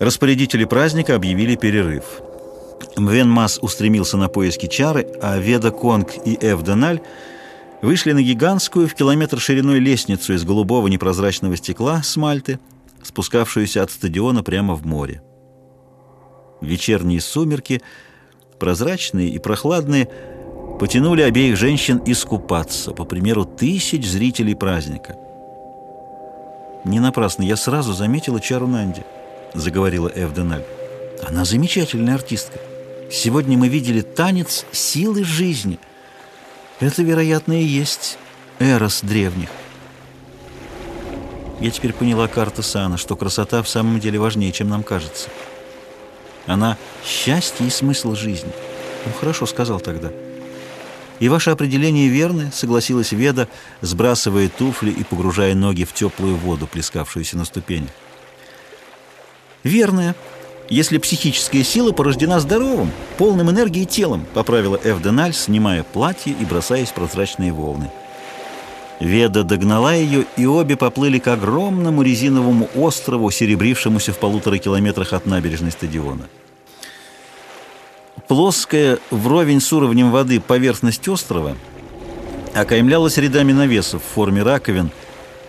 Распорядители праздника объявили перерыв. Мвен Мас устремился на поиски чары, а Веда Конг и Эв Деналь вышли на гигантскую в километр шириной лестницу из голубого непрозрачного стекла с Мальты, спускавшуюся от стадиона прямо в море. Вечерние сумерки, прозрачные и прохладные, потянули обеих женщин искупаться, по примеру тысяч зрителей праздника. «Не напрасно я сразу заметила чару Нанди», — заговорила Эвденаль. «Она замечательная артистка. Сегодня мы видели танец силы жизни. Это, вероятно, и есть Эрос древних». Я теперь поняла карта Сана, что красота в самом деле важнее, чем нам кажется. Она — счастье и смысл жизни. Он хорошо сказал тогда. «И ваше определение верное», — согласилась Веда, сбрасывая туфли и погружая ноги в теплую воду, плескавшуюся на ступенях. «Верное, если психическая сила порождена здоровым, полным энергии телом», — поправила Эвденаль, снимая платье и бросаясь в прозрачные волны. Веда догнала ее, и обе поплыли к огромному резиновому острову, серебрившемуся в полутора километрах от набережной стадиона. Плоская, вровень с уровнем воды поверхность острова окаймлялась рядами навесов в форме раковин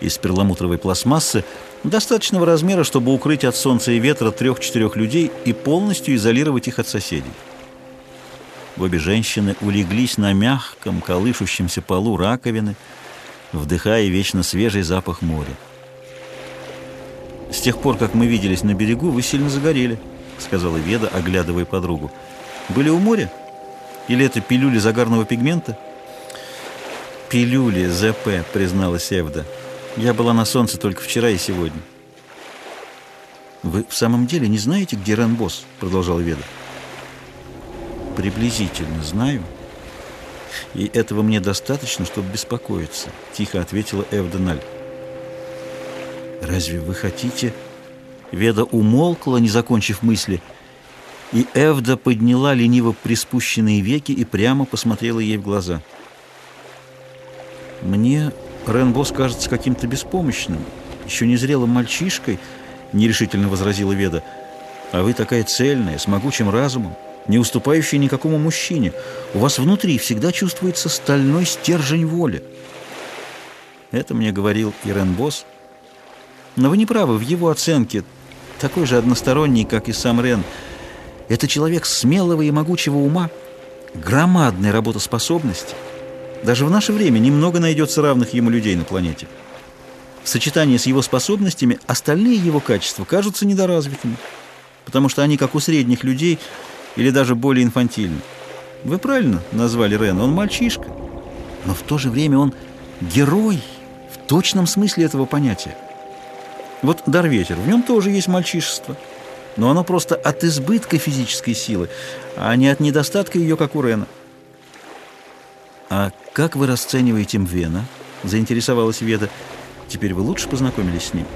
из перламутровой пластмассы, достаточного размера, чтобы укрыть от солнца и ветра трех-четырех людей и полностью изолировать их от соседей. Обе женщины улеглись на мягком, колышущемся полу раковины, вдыхая вечно свежий запах моря. «С тех пор, как мы виделись на берегу, вы сильно загорели», — сказала Веда, оглядывая подругу. «Были у моря? Или это пилюли загарного пигмента?» «Пилюли, ЗП», — призналась Эвда. «Я была на солнце только вчера и сегодня». «Вы в самом деле не знаете, где Ренбос?» — продолжала Веда. «Приблизительно знаю». «И этого мне достаточно, чтобы беспокоиться», — тихо ответила Эвденаль. «Разве вы хотите...» Веда умолкла, не закончив мысли, и Эвда подняла лениво приспущенные веки и прямо посмотрела ей в глаза. «Мне Ренбос кажется каким-то беспомощным, еще незрелым мальчишкой», — нерешительно возразила Веда. «А вы такая цельная, с могучим разумом не уступающий никакому мужчине. У вас внутри всегда чувствуется стальной стержень воли. Это мне говорил Ирен Босс. Но вы не правы в его оценке, такой же односторонний, как и сам Рен. Это человек смелого и могучего ума, громадной работоспособности. Даже в наше время немного найдется равных ему людей на планете. В сочетании с его способностями остальные его качества кажутся недоразвитыми, потому что они, как у средних людей, или даже более инфантильно. Вы правильно назвали Рена, он мальчишка, но в то же время он герой в точном смысле этого понятия. Вот Дарветер, в нем тоже есть мальчишество, но оно просто от избытка физической силы, а не от недостатка ее, как у Рена. «А как вы расцениваете Мвена?» — заинтересовалась Веда. «Теперь вы лучше познакомились с ним?»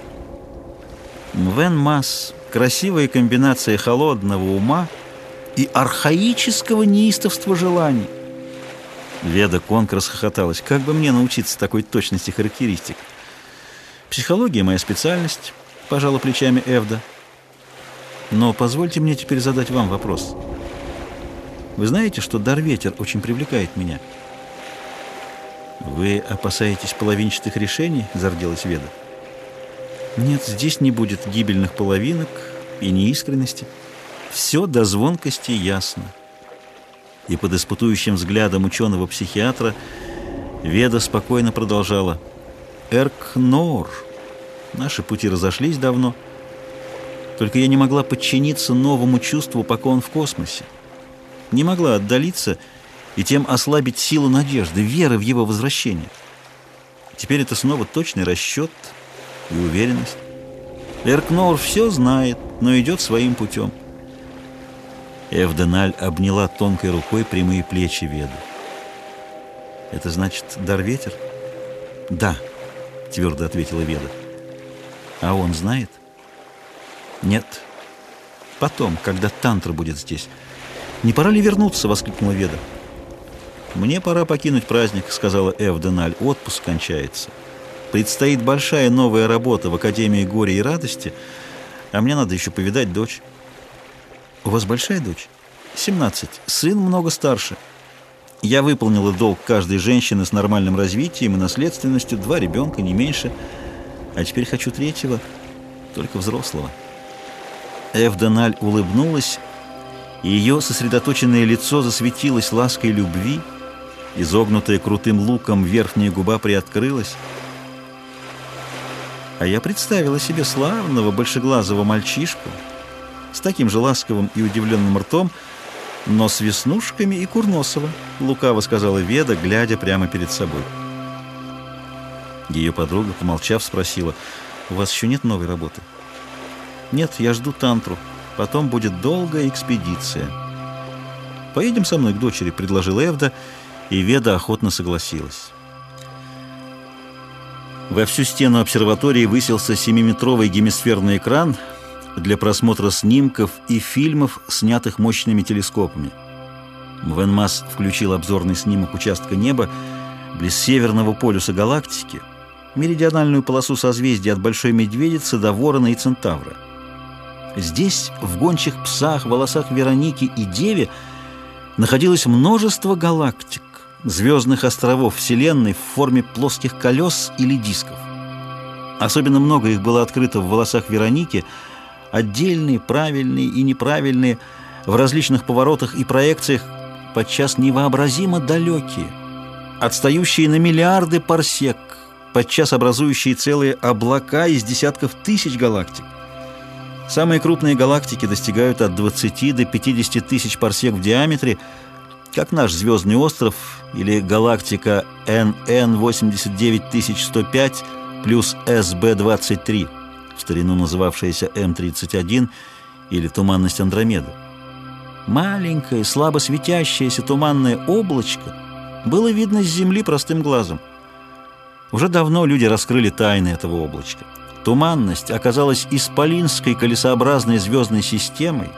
Мвен Масс — красивая комбинация холодного ума — и архаического неистовства желаний. Веда Конг расхохоталась. Как бы мне научиться такой точности характеристик? Психология — моя специальность, пожала плечами Эвда. Но позвольте мне теперь задать вам вопрос. Вы знаете, что дар ветер очень привлекает меня? Вы опасаетесь половинчатых решений? Зарделась Веда. Нет, здесь не будет гибельных половинок и неискренности. Все до звонкости ясно. И под испытующим взглядом ученого-психиатра Веда спокойно продолжала. «Эркнор. Наши пути разошлись давно. Только я не могла подчиниться новому чувству, пока он в космосе. Не могла отдалиться и тем ослабить силу надежды, веры в его возвращение. Теперь это снова точный расчет и уверенность. Эркнор все знает, но идет своим путем. Эвденаль обняла тонкой рукой прямые плечи Веды. «Это значит дар ветер?» «Да», — твердо ответила Веда. «А он знает?» «Нет. Потом, когда Тантра будет здесь. Не пора ли вернуться?» — воскликнула Веда. «Мне пора покинуть праздник», — сказала Эвденаль. «Отпуск кончается. Предстоит большая новая работа в Академии горя и радости, А мне надо еще повидать дочь. У вас большая дочь? 17. Сын много старше. Я выполнила долг каждой женщины с нормальным развитием и наследственностью, два ребенка, не меньше. А теперь хочу третьего, только взрослого. Эвденаль улыбнулась, и ее сосредоточенное лицо засветилось лаской любви, изогнутая крутым луком верхняя губа приоткрылась. А я представила себе славного большеглазого мальчишку с таким же ласковым и удивленным ртом, но с веснушками и курносово, лукаво сказала Веда, глядя прямо перед собой. Ее подруга, помолчав, спросила, «У вас еще нет новой работы?» «Нет, я жду тантру. Потом будет долгая экспедиция». «Поедем со мной к дочери», — предложила Эвда, и Веда охотно согласилась. Во всю стену обсерватории высился семиметровый гемисферный экран для просмотра снимков и фильмов, снятых мощными телескопами. Венмас включил обзорный снимок участка неба близ северного полюса галактики, меридиональную полосу созвездия от Большой Медведицы до Ворона и Центавра. Здесь, в гончих псах, волосах Вероники и Деве, находилось множество галактик, звездных островов Вселенной в форме плоских колес или дисков. Особенно много их было открыто в волосах Вероники, отдельные, правильные и неправильные, в различных поворотах и проекциях, подчас невообразимо далекие, отстающие на миллиарды парсек, подчас образующие целые облака из десятков тысяч галактик. Самые крупные галактики достигают от 20 до 50 тысяч парсек в диаметре, как наш звездный остров или галактика NN 89105 плюс SB23, в старину называвшаяся М31 или туманность Андромеды. Маленькое, слабо светящееся туманное облачко было видно с Земли простым глазом. Уже давно люди раскрыли тайны этого облачка. Туманность оказалась исполинской колесообразной звездной системой,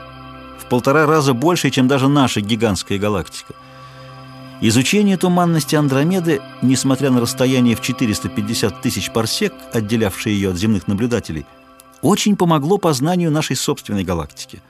в полтора раза больше, чем даже наша гигантская галактика. Изучение туманности Андромеды, несмотря на расстояние в 450 тысяч парсек, отделявшее ее от земных наблюдателей, очень помогло познанию нашей собственной галактики –